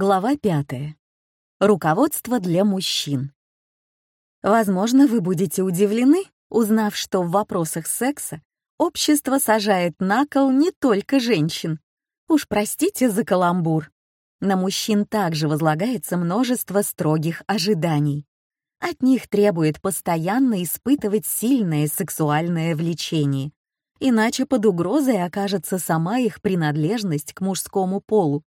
Глава 5. Руководство для мужчин. Возможно, вы будете удивлены, узнав, что в вопросах секса общество сажает на кол не только женщин. Уж простите за каламбур. На мужчин также возлагается множество строгих ожиданий. От них требует постоянно испытывать сильное сексуальное влечение, иначе под угрозой окажется сама их принадлежность к мужскому полу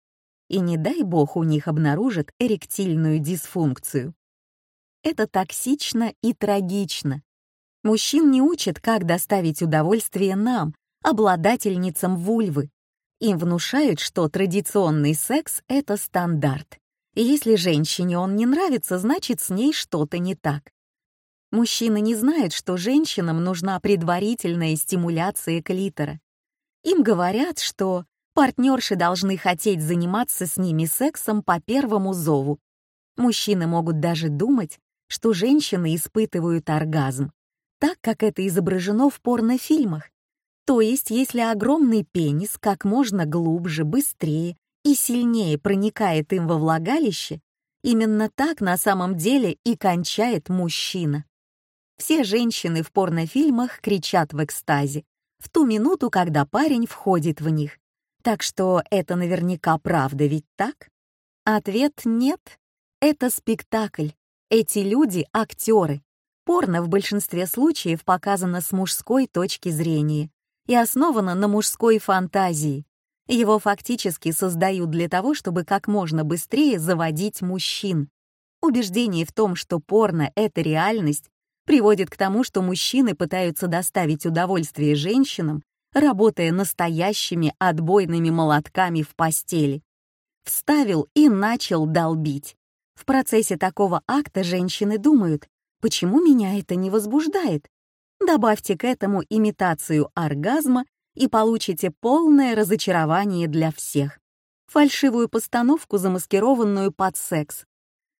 и не дай бог у них обнаружат эректильную дисфункцию. Это токсично и трагично. Мужчин не учат, как доставить удовольствие нам, обладательницам вульвы. Им внушают, что традиционный секс — это стандарт. И если женщине он не нравится, значит, с ней что-то не так. Мужчины не знают, что женщинам нужна предварительная стимуляция клитора. Им говорят, что партнерши должны хотеть заниматься с ними сексом по первому зову. Мужчины могут даже думать, что женщины испытывают оргазм, так как это изображено в порнофильмах. То есть, если огромный пенис как можно глубже, быстрее и сильнее проникает им во влагалище, именно так на самом деле и кончает мужчина. Все женщины в порнофильмах кричат в экстазе в ту минуту, когда парень входит в них. Так что это наверняка правда, ведь так? Ответ нет. Это спектакль. Эти люди — актеры. Порно в большинстве случаев показано с мужской точки зрения и основано на мужской фантазии. Его фактически создают для того, чтобы как можно быстрее заводить мужчин. Убеждение в том, что порно — это реальность, приводит к тому, что мужчины пытаются доставить удовольствие женщинам работая настоящими отбойными молотками в постели. Вставил и начал долбить. В процессе такого акта женщины думают, почему меня это не возбуждает? Добавьте к этому имитацию оргазма и получите полное разочарование для всех. Фальшивую постановку, замаскированную под секс.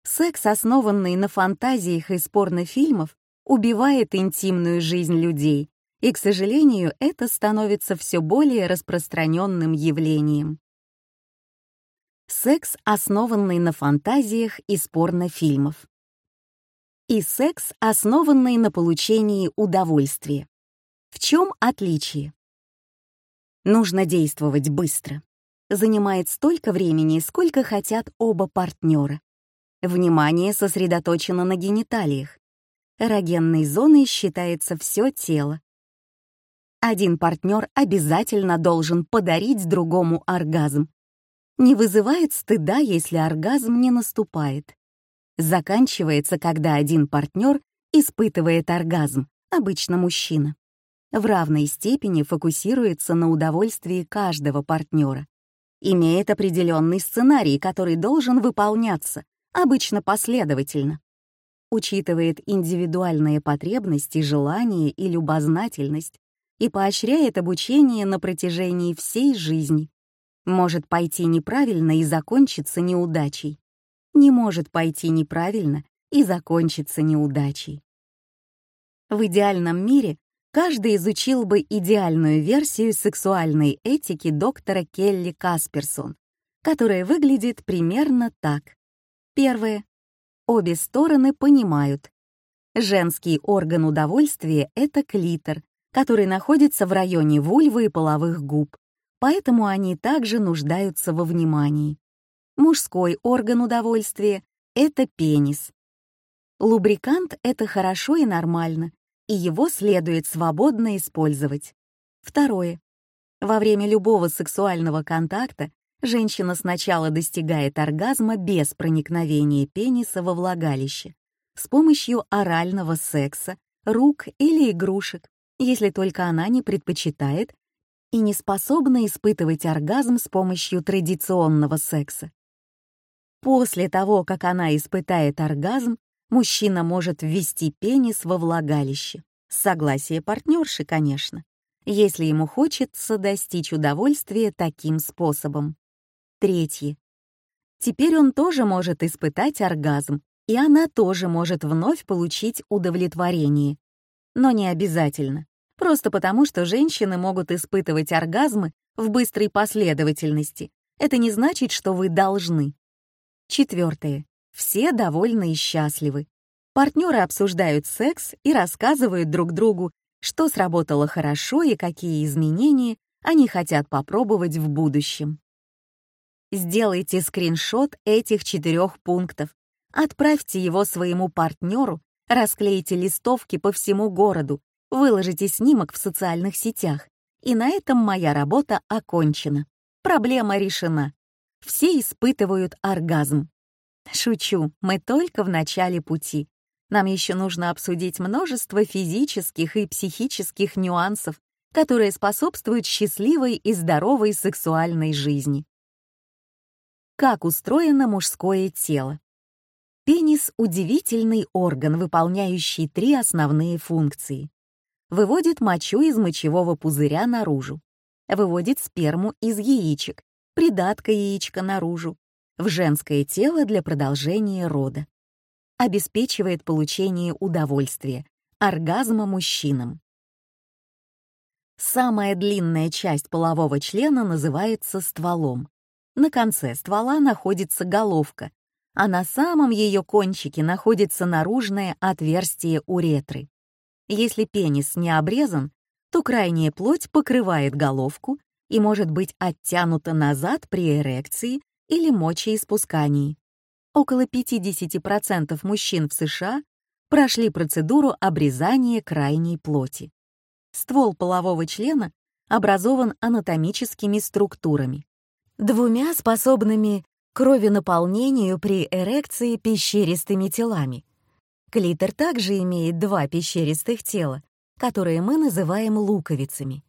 Секс, основанный на фантазиях из порнофильмов, убивает интимную жизнь людей, и, к сожалению, это становится все более распространенным явлением. Секс, основанный на фантазиях из порнофильмов. И секс, основанный на получении удовольствия. В чем отличие? Нужно действовать быстро. Занимает столько времени, сколько хотят оба партнера. Внимание сосредоточено на гениталиях. Эрогенной зоной считается все тело один партнер обязательно должен подарить другому оргазм. Не вызывает стыда, если оргазм не наступает. Заканчивается, когда один партнер испытывает оргазм, обычно мужчина. В равной степени фокусируется на удовольствии каждого партнера. Имеет определенный сценарий, который должен выполняться, обычно последовательно учитывает индивидуальные потребности, желания и любознательность, и поощряет обучение на протяжении всей жизни. Может пойти неправильно и закончиться неудачей. Не может пойти неправильно и закончиться неудачей. В идеальном мире каждый изучил бы идеальную версию сексуальной этики доктора Келли Касперсон, которая выглядит примерно так. Первое. Обе стороны понимают. Женский орган удовольствия — это клитор, который находится в районе вульвы и половых губ, поэтому они также нуждаются во внимании. Мужской орган удовольствия — это пенис. Лубрикант — это хорошо и нормально, и его следует свободно использовать. Второе. Во время любого сексуального контакта женщина сначала достигает оргазма без проникновения пениса во влагалище с помощью орального секса, рук или игрушек если только она не предпочитает и не способна испытывать оргазм с помощью традиционного секса. После того, как она испытает оргазм, мужчина может ввести пенис во влагалище. Согласие партнерши, конечно, если ему хочется достичь удовольствия таким способом. Третье. Теперь он тоже может испытать оргазм, и она тоже может вновь получить удовлетворение. Но не обязательно. Просто потому, что женщины могут испытывать оргазмы в быстрой последовательности. Это не значит, что вы должны. Четвертое. Все довольны и счастливы. Партнеры обсуждают секс и рассказывают друг другу, что сработало хорошо и какие изменения они хотят попробовать в будущем. Сделайте скриншот этих четырех пунктов, отправьте его своему партнеру, расклейте листовки по всему городу Выложите снимок в социальных сетях, и на этом моя работа окончена. Проблема решена. Все испытывают оргазм. Шучу, мы только в начале пути. Нам еще нужно обсудить множество физических и психических нюансов, которые способствуют счастливой и здоровой сексуальной жизни. Как устроено мужское тело? Пенис — удивительный орган, выполняющий три основные функции выводит мочу из мочевого пузыря наружу, выводит сперму из яичек, придатка яичка наружу, в женское тело для продолжения рода. Обеспечивает получение удовольствия, оргазма мужчинам. Самая длинная часть полового члена называется стволом. На конце ствола находится головка, а на самом ее кончике находится наружное отверстие уретры. Если пенис не обрезан, то крайняя плоть покрывает головку и может быть оттянута назад при эрекции или мочеиспускании. Около 50% мужчин в США прошли процедуру обрезания крайней плоти. Ствол полового члена образован анатомическими структурами, двумя способными к кровенаполнению при эрекции пещеристыми телами Клитор также имеет два пещеристых тела, которые мы называем луковицами.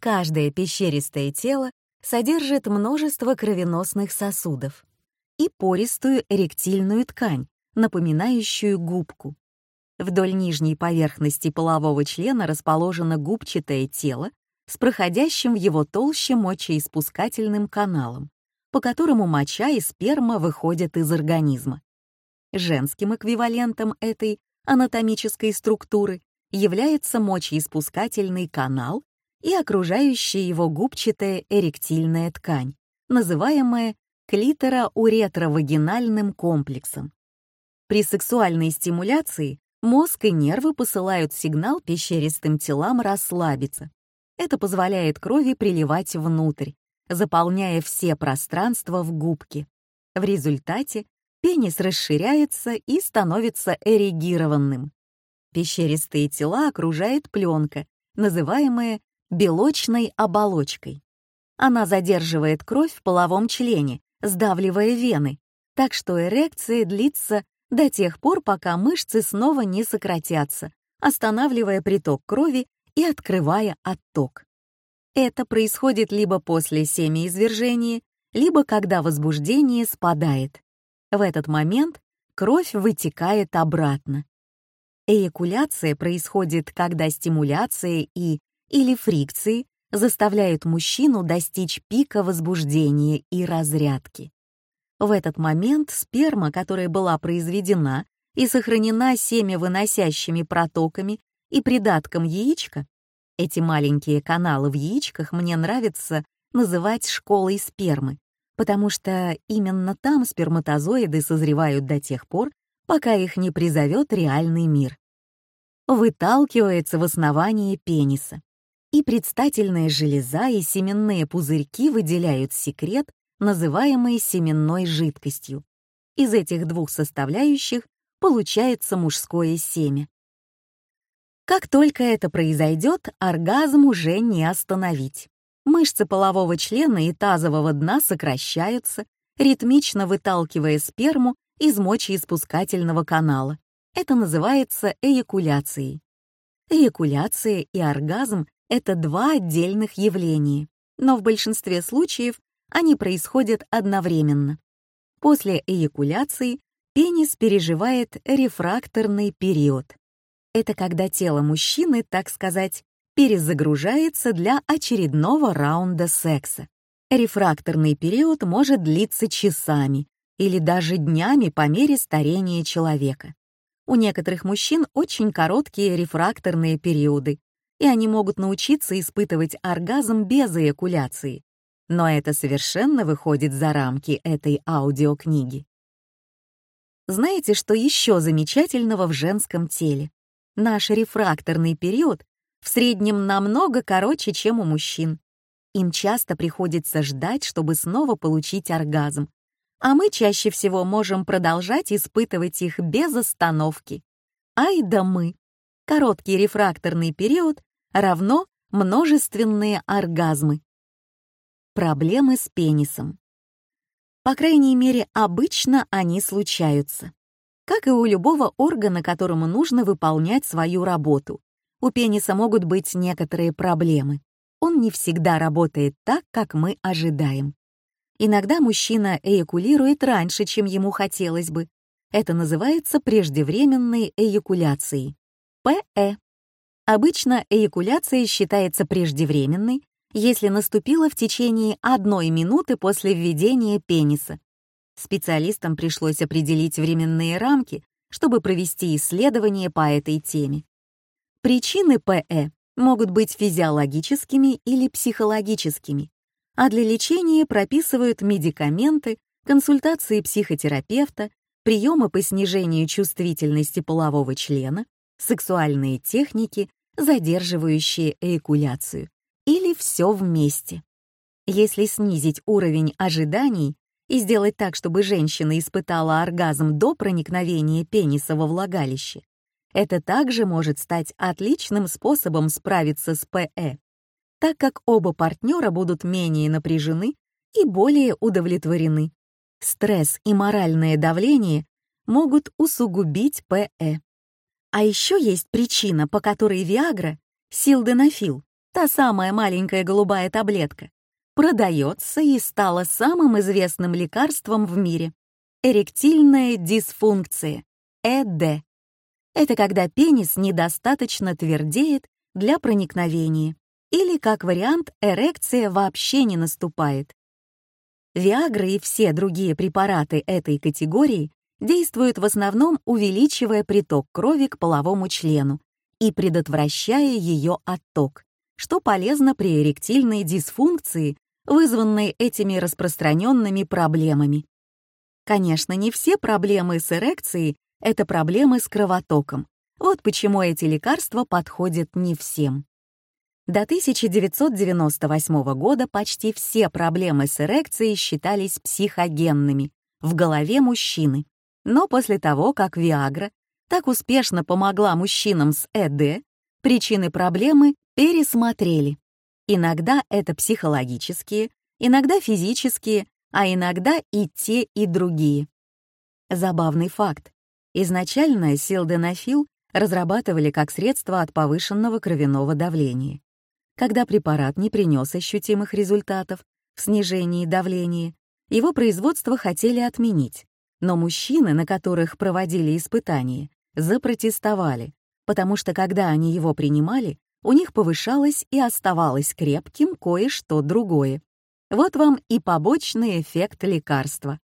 Каждое пещеристое тело содержит множество кровеносных сосудов и пористую эректильную ткань, напоминающую губку. Вдоль нижней поверхности полового члена расположено губчатое тело с проходящим в его толще мочеиспускательным каналом, по которому моча и сперма выходят из организма. Женским эквивалентом этой анатомической структуры является мочеиспускательный канал и окружающая его губчатая эректильная ткань, называемая клитороуретровагинальным комплексом. При сексуальной стимуляции мозг и нервы посылают сигнал пещеристым телам расслабиться. Это позволяет крови приливать внутрь, заполняя все пространства в губке. В результате пенис расширяется и становится эрегированным. Пещеристые тела окружает пленка, называемая белочной оболочкой. Она задерживает кровь в половом члене, сдавливая вены, так что эрекция длится до тех пор, пока мышцы снова не сократятся, останавливая приток крови и открывая отток. Это происходит либо после семяизвержения, либо когда возбуждение спадает. В этот момент кровь вытекает обратно. Эякуляция происходит, когда стимуляция и или фрикции заставляют мужчину достичь пика возбуждения и разрядки. В этот момент сперма, которая была произведена и сохранена семявыносящими протоками и придатком яичка, эти маленькие каналы в яичках мне нравится называть школой спермы, потому что именно там сперматозоиды созревают до тех пор, пока их не призовет реальный мир. Выталкивается в основании пениса. И предстательная железа и семенные пузырьки выделяют секрет, называемый семенной жидкостью. Из этих двух составляющих получается мужское семя. Как только это произойдет, оргазм уже не остановить. Мышцы полового члена и тазового дна сокращаются, ритмично выталкивая сперму из мочеиспускательного канала. Это называется эякуляцией. Эякуляция и оргазм — это два отдельных явления, но в большинстве случаев они происходят одновременно. После эякуляции пенис переживает рефракторный период. Это когда тело мужчины, так сказать, перезагружается для очередного раунда секса. Рефракторный период может длиться часами или даже днями по мере старения человека. У некоторых мужчин очень короткие рефракторные периоды, и они могут научиться испытывать оргазм без эякуляции. Но это совершенно выходит за рамки этой аудиокниги. Знаете, что еще замечательного в женском теле? Наш рефракторный период в среднем намного короче, чем у мужчин. Им часто приходится ждать, чтобы снова получить оргазм, а мы чаще всего можем продолжать испытывать их без остановки. Ай да мы! Короткий рефракторный период равно множественные оргазмы. Проблемы с пенисом. По крайней мере, обычно они случаются. Как и у любого органа, которому нужно выполнять свою работу у пениса могут быть некоторые проблемы. Он не всегда работает так, как мы ожидаем. Иногда мужчина эякулирует раньше, чем ему хотелось бы. Это называется преждевременной эякуляцией. ПЭ. Обычно эякуляция считается преждевременной, если наступила в течение одной минуты после введения пениса. Специалистам пришлось определить временные рамки, чтобы провести исследование по этой теме. Причины ПЭ могут быть физиологическими или психологическими, а для лечения прописывают медикаменты, консультации психотерапевта, приемы по снижению чувствительности полового члена, сексуальные техники, задерживающие эякуляцию, или все вместе. Если снизить уровень ожиданий и сделать так, чтобы женщина испытала оргазм до проникновения пениса во влагалище, это также может стать отличным способом справиться с ПЭ, так как оба партнера будут менее напряжены и более удовлетворены. Стресс и моральное давление могут усугубить ПЭ. А еще есть причина, по которой Виагра, силденофил, та самая маленькая голубая таблетка, продается и стала самым известным лекарством в мире. Эректильная дисфункция, ЭД. Это когда пенис недостаточно твердеет для проникновения или, как вариант, эрекция вообще не наступает. Виагра и все другие препараты этой категории действуют в основном, увеличивая приток крови к половому члену и предотвращая ее отток, что полезно при эректильной дисфункции, вызванной этими распространенными проблемами. Конечно, не все проблемы с эрекцией — это проблемы с кровотоком. Вот почему эти лекарства подходят не всем. До 1998 года почти все проблемы с эрекцией считались психогенными в голове мужчины. Но после того, как Виагра так успешно помогла мужчинам с ЭД, причины проблемы пересмотрели. Иногда это психологические, иногда физические, а иногда и те, и другие. Забавный факт. Изначально силденафил разрабатывали как средство от повышенного кровяного давления. Когда препарат не принес ощутимых результатов в снижении давления, его производство хотели отменить, но мужчины, на которых проводили испытания, запротестовали, потому что когда они его принимали, у них повышалось и оставалось крепким кое-что другое. Вот вам и побочный эффект лекарства.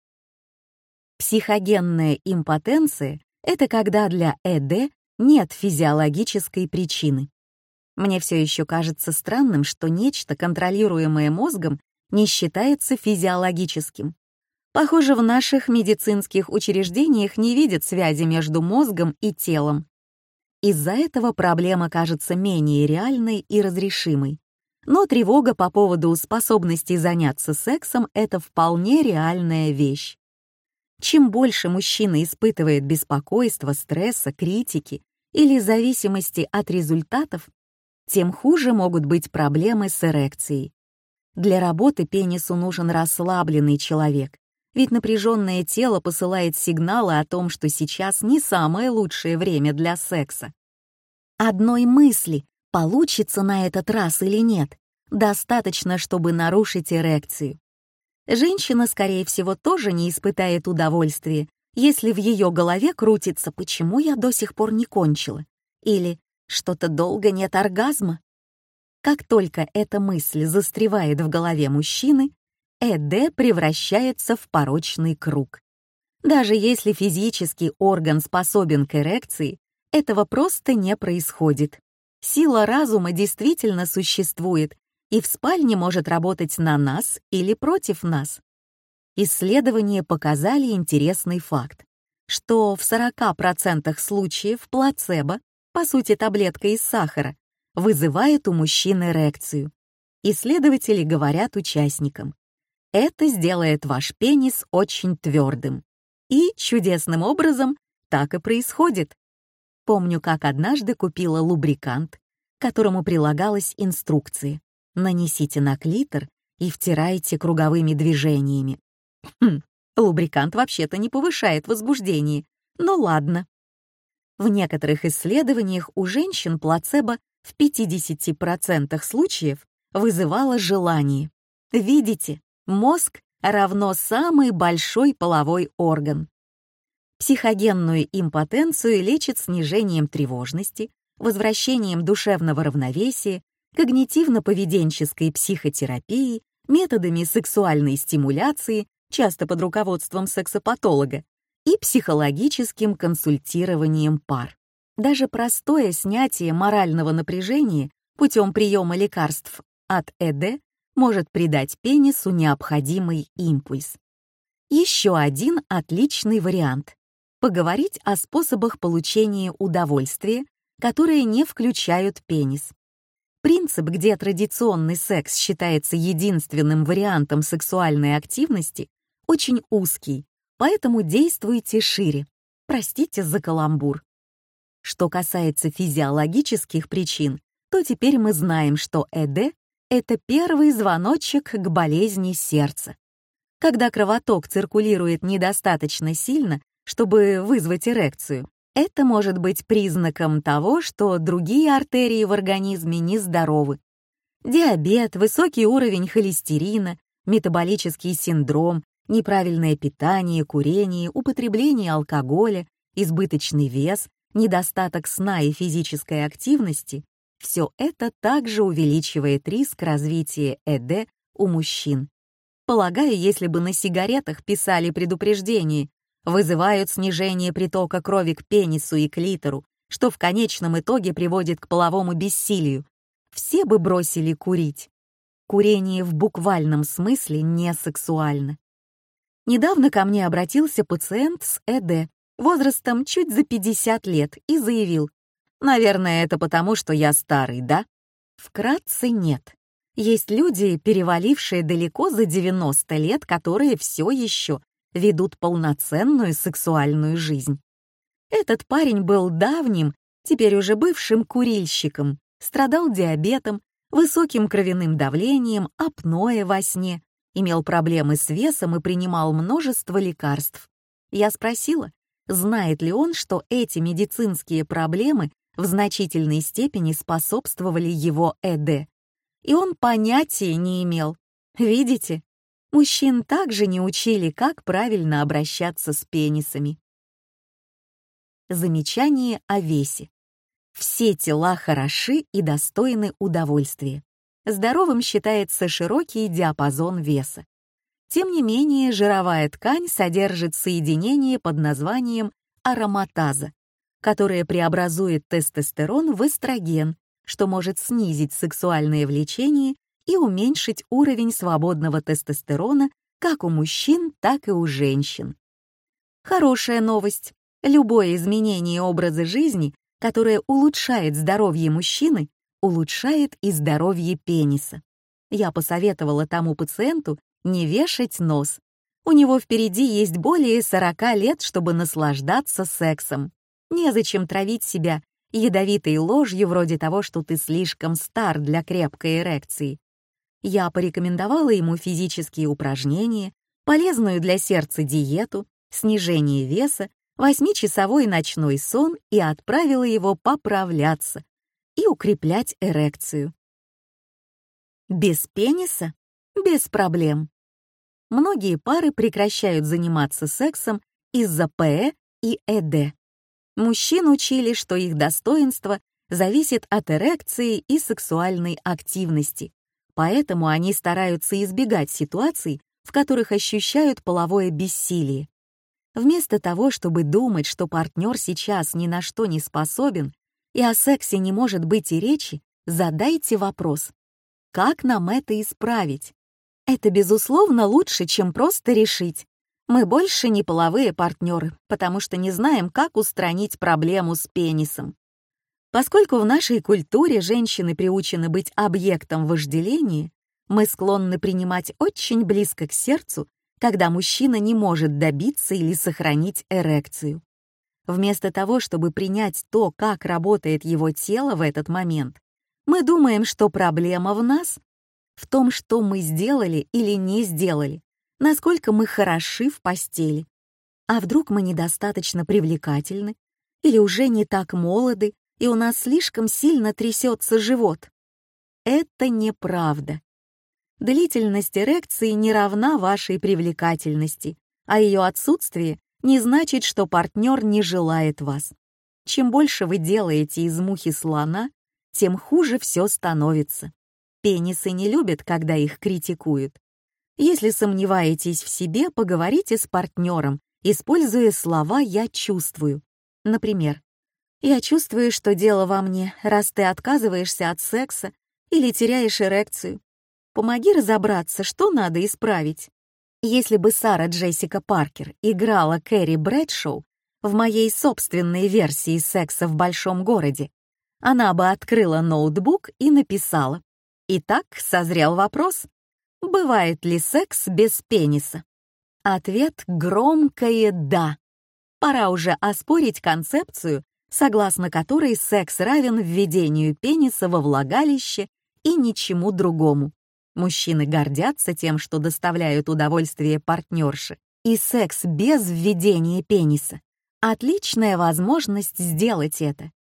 Психогенная импотенция — это когда для ЭД нет физиологической причины. Мне все еще кажется странным, что нечто, контролируемое мозгом, не считается физиологическим. Похоже, в наших медицинских учреждениях не видят связи между мозгом и телом. Из-за этого проблема кажется менее реальной и разрешимой. Но тревога по поводу способности заняться сексом — это вполне реальная вещь. Чем больше мужчина испытывает беспокойства, стресса, критики или зависимости от результатов, тем хуже могут быть проблемы с эрекцией. Для работы пенису нужен расслабленный человек, ведь напряженное тело посылает сигналы о том, что сейчас не самое лучшее время для секса. Одной мысли, получится на этот раз или нет, достаточно, чтобы нарушить эрекцию женщина, скорее всего, тоже не испытает удовольствия, если в ее голове крутится «почему я до сих пор не кончила» или «что-то долго нет оргазма». Как только эта мысль застревает в голове мужчины, ЭД превращается в порочный круг. Даже если физический орган способен к эрекции, этого просто не происходит. Сила разума действительно существует и в спальне может работать на нас или против нас. Исследования показали интересный факт, что в 40% случаев плацебо, по сути таблетка из сахара, вызывает у мужчин эрекцию. Исследователи говорят участникам, это сделает ваш пенис очень твердым. И чудесным образом так и происходит. Помню, как однажды купила лубрикант, которому прилагалась инструкция. Нанесите на клитор и втирайте круговыми движениями. Хм, лубрикант вообще-то не повышает возбуждение, но ладно. В некоторых исследованиях у женщин плацебо в 50% случаев вызывало желание. Видите, мозг равно самый большой половой орган. Психогенную импотенцию лечит снижением тревожности, возвращением душевного равновесия, когнитивно-поведенческой психотерапии, методами сексуальной стимуляции, часто под руководством сексопатолога, и психологическим консультированием пар. Даже простое снятие морального напряжения путем приема лекарств от ЭД может придать пенису необходимый импульс. Еще один отличный вариант — поговорить о способах получения удовольствия, которые не включают пенис принцип, где традиционный секс считается единственным вариантом сексуальной активности, очень узкий, поэтому действуйте шире. Простите за каламбур. Что касается физиологических причин, то теперь мы знаем, что ЭД — это первый звоночек к болезни сердца. Когда кровоток циркулирует недостаточно сильно, чтобы вызвать эрекцию, это может быть признаком того, что другие артерии в организме нездоровы. Диабет, высокий уровень холестерина, метаболический синдром, неправильное питание, курение, употребление алкоголя, избыточный вес, недостаток сна и физической активности — все это также увеличивает риск развития ЭД у мужчин. Полагаю, если бы на сигаретах писали предупреждение вызывают снижение притока крови к пенису и клитору, что в конечном итоге приводит к половому бессилию. Все бы бросили курить. Курение в буквальном смысле не сексуально. Недавно ко мне обратился пациент с ЭД возрастом чуть за 50 лет и заявил, «Наверное, это потому, что я старый, да?» Вкратце нет. Есть люди, перевалившие далеко за 90 лет, которые все еще ведут полноценную сексуальную жизнь. Этот парень был давним, теперь уже бывшим курильщиком, страдал диабетом, высоким кровяным давлением, апноэ во сне, имел проблемы с весом и принимал множество лекарств. Я спросила, знает ли он, что эти медицинские проблемы в значительной степени способствовали его ЭД. И он понятия не имел. Видите, Мужчин также не учили, как правильно обращаться с пенисами. Замечание о весе. Все тела хороши и достойны удовольствия. Здоровым считается широкий диапазон веса. Тем не менее, жировая ткань содержит соединение под названием ароматаза, которое преобразует тестостерон в эстроген, что может снизить сексуальное влечение и уменьшить уровень свободного тестостерона как у мужчин, так и у женщин. Хорошая новость. Любое изменение образа жизни, которое улучшает здоровье мужчины, улучшает и здоровье пениса. Я посоветовала тому пациенту не вешать нос. У него впереди есть более 40 лет, чтобы наслаждаться сексом. Незачем травить себя ядовитой ложью вроде того, что ты слишком стар для крепкой эрекции. Я порекомендовала ему физические упражнения, полезную для сердца диету, снижение веса, восьмичасовой ночной сон и отправила его поправляться и укреплять эрекцию. Без пениса? Без проблем. Многие пары прекращают заниматься сексом из-за ПЭ и ЭД. Мужчин учили, что их достоинство зависит от эрекции и сексуальной активности поэтому они стараются избегать ситуаций, в которых ощущают половое бессилие. Вместо того, чтобы думать, что партнер сейчас ни на что не способен и о сексе не может быть и речи, задайте вопрос «Как нам это исправить?» Это, безусловно, лучше, чем просто решить. Мы больше не половые партнеры, потому что не знаем, как устранить проблему с пенисом. Поскольку в нашей культуре женщины приучены быть объектом вожделения, мы склонны принимать очень близко к сердцу, когда мужчина не может добиться или сохранить эрекцию. Вместо того, чтобы принять то, как работает его тело в этот момент, мы думаем, что проблема в нас, в том, что мы сделали или не сделали, насколько мы хороши в постели. А вдруг мы недостаточно привлекательны или уже не так молоды, и у нас слишком сильно трясется живот. Это неправда. Длительность эрекции не равна вашей привлекательности, а ее отсутствие не значит, что партнер не желает вас. Чем больше вы делаете из мухи слона, тем хуже все становится. Пенисы не любят, когда их критикуют. Если сомневаетесь в себе, поговорите с партнером, используя слова «я чувствую». Например, я чувствую, что дело во мне, раз ты отказываешься от секса или теряешь эрекцию. Помоги разобраться, что надо исправить. Если бы Сара Джессика Паркер играла Кэрри Брэдшоу в моей собственной версии секса в большом городе, она бы открыла ноутбук и написала. Итак, созрел вопрос, бывает ли секс без пениса? Ответ — громкое «да». Пора уже оспорить концепцию согласно которой секс равен введению пениса во влагалище и ничему другому. Мужчины гордятся тем, что доставляют удовольствие партнерши, и секс без введения пениса — отличная возможность сделать это.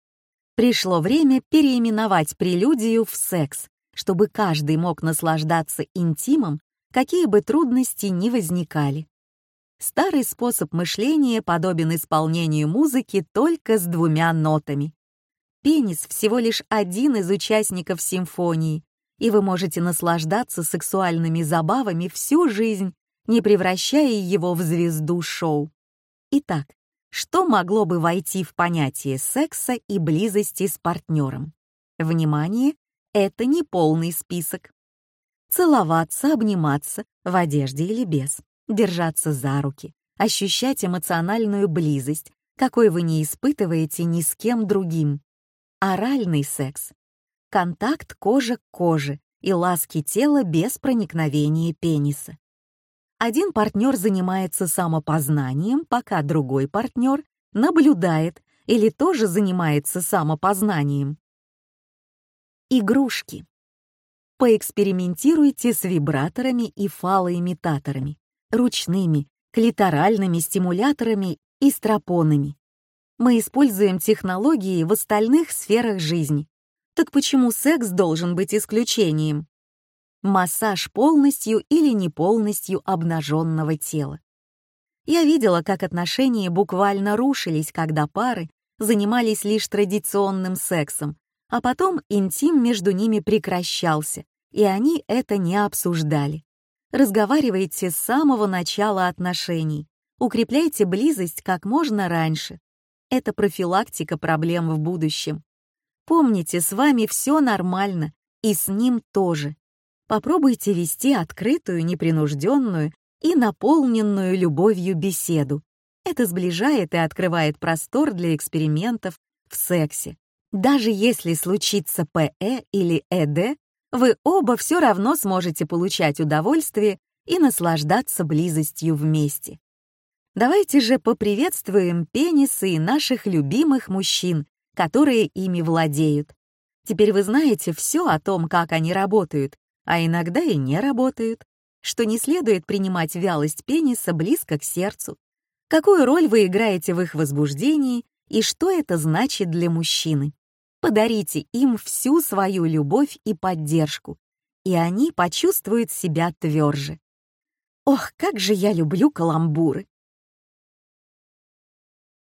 Пришло время переименовать прелюдию в секс, чтобы каждый мог наслаждаться интимом, какие бы трудности ни возникали. Старый способ мышления подобен исполнению музыки только с двумя нотами. Пенис всего лишь один из участников симфонии, и вы можете наслаждаться сексуальными забавами всю жизнь, не превращая его в звезду шоу. Итак, что могло бы войти в понятие секса и близости с партнером? Внимание, это не полный список. Целоваться, обниматься, в одежде или без держаться за руки, ощущать эмоциональную близость, какой вы не испытываете ни с кем другим. Оральный секс. Контакт кожи к коже и ласки тела без проникновения пениса. Один партнер занимается самопознанием, пока другой партнер наблюдает или тоже занимается самопознанием. Игрушки. Поэкспериментируйте с вибраторами и фалоимитаторами ручными, клиторальными стимуляторами и стропонами. Мы используем технологии в остальных сферах жизни. Так почему секс должен быть исключением? Массаж полностью или не полностью обнаженного тела. Я видела, как отношения буквально рушились, когда пары занимались лишь традиционным сексом, а потом интим между ними прекращался, и они это не обсуждали. Разговаривайте с самого начала отношений. Укрепляйте близость как можно раньше. Это профилактика проблем в будущем. Помните, с вами все нормально, и с ним тоже. Попробуйте вести открытую, непринужденную и наполненную любовью беседу. Это сближает и открывает простор для экспериментов в сексе. Даже если случится ПЭ или ЭД, вы оба все равно сможете получать удовольствие и наслаждаться близостью вместе. Давайте же поприветствуем пенисы и наших любимых мужчин, которые ими владеют. Теперь вы знаете все о том, как они работают, а иногда и не работают, что не следует принимать вялость пениса близко к сердцу, какую роль вы играете в их возбуждении и что это значит для мужчины. Подарите им всю свою любовь и поддержку, и они почувствуют себя тверже. Ох, как же я люблю каламбуры!